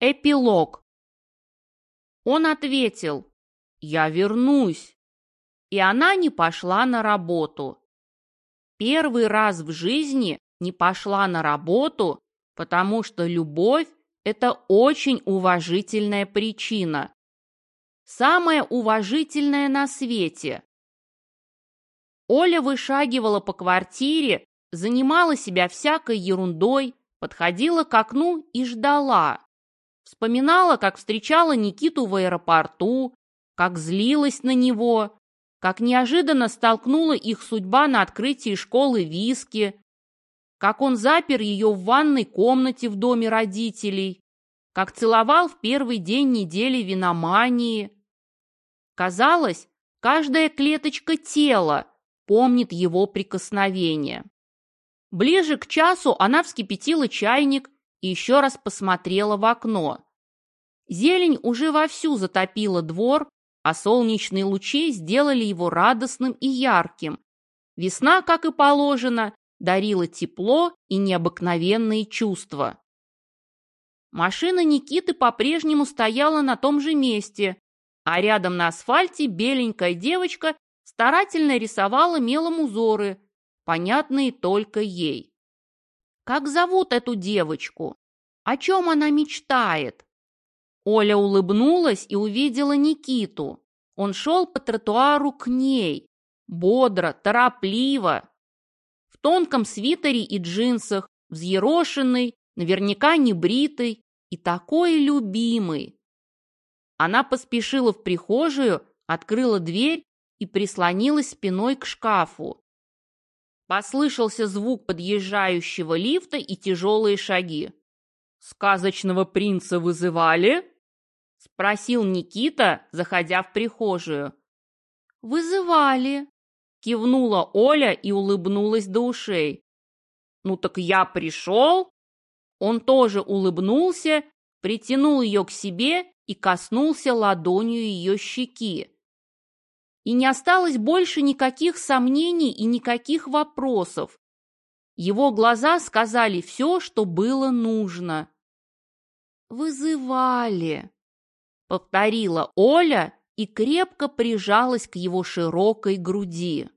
Эпилог. Он ответил, «Я вернусь». И она не пошла на работу. Первый раз в жизни не пошла на работу, потому что любовь – это очень уважительная причина. Самая уважительная на свете. Оля вышагивала по квартире, занимала себя всякой ерундой, подходила к окну и ждала. Вспоминала, как встречала Никиту в аэропорту, как злилась на него, как неожиданно столкнула их судьба на открытии школы виски, как он запер ее в ванной комнате в доме родителей, как целовал в первый день недели виномании. Казалось, каждая клеточка тела помнит его прикосновение. Ближе к часу она вскипятила чайник и еще раз посмотрела в окно. Зелень уже вовсю затопила двор, а солнечные лучи сделали его радостным и ярким. Весна, как и положено, дарила тепло и необыкновенные чувства. Машина Никиты по-прежнему стояла на том же месте, а рядом на асфальте беленькая девочка старательно рисовала мелом узоры, понятные только ей. Как зовут эту девочку? О чем она мечтает? Оля улыбнулась и увидела Никиту. Он шел по тротуару к ней, бодро, торопливо, в тонком свитере и джинсах, взъерошенный, наверняка не бритый и такой любимый. Она поспешила в прихожую, открыла дверь и прислонилась спиной к шкафу. Послышался звук подъезжающего лифта и тяжелые шаги. «Сказочного принца вызывали?» — спросил Никита, заходя в прихожую. «Вызывали», — кивнула Оля и улыбнулась до ушей. «Ну так я пришел?» Он тоже улыбнулся, притянул ее к себе и коснулся ладонью ее щеки и не осталось больше никаких сомнений и никаких вопросов. Его глаза сказали все, что было нужно. «Вызывали», — повторила Оля и крепко прижалась к его широкой груди.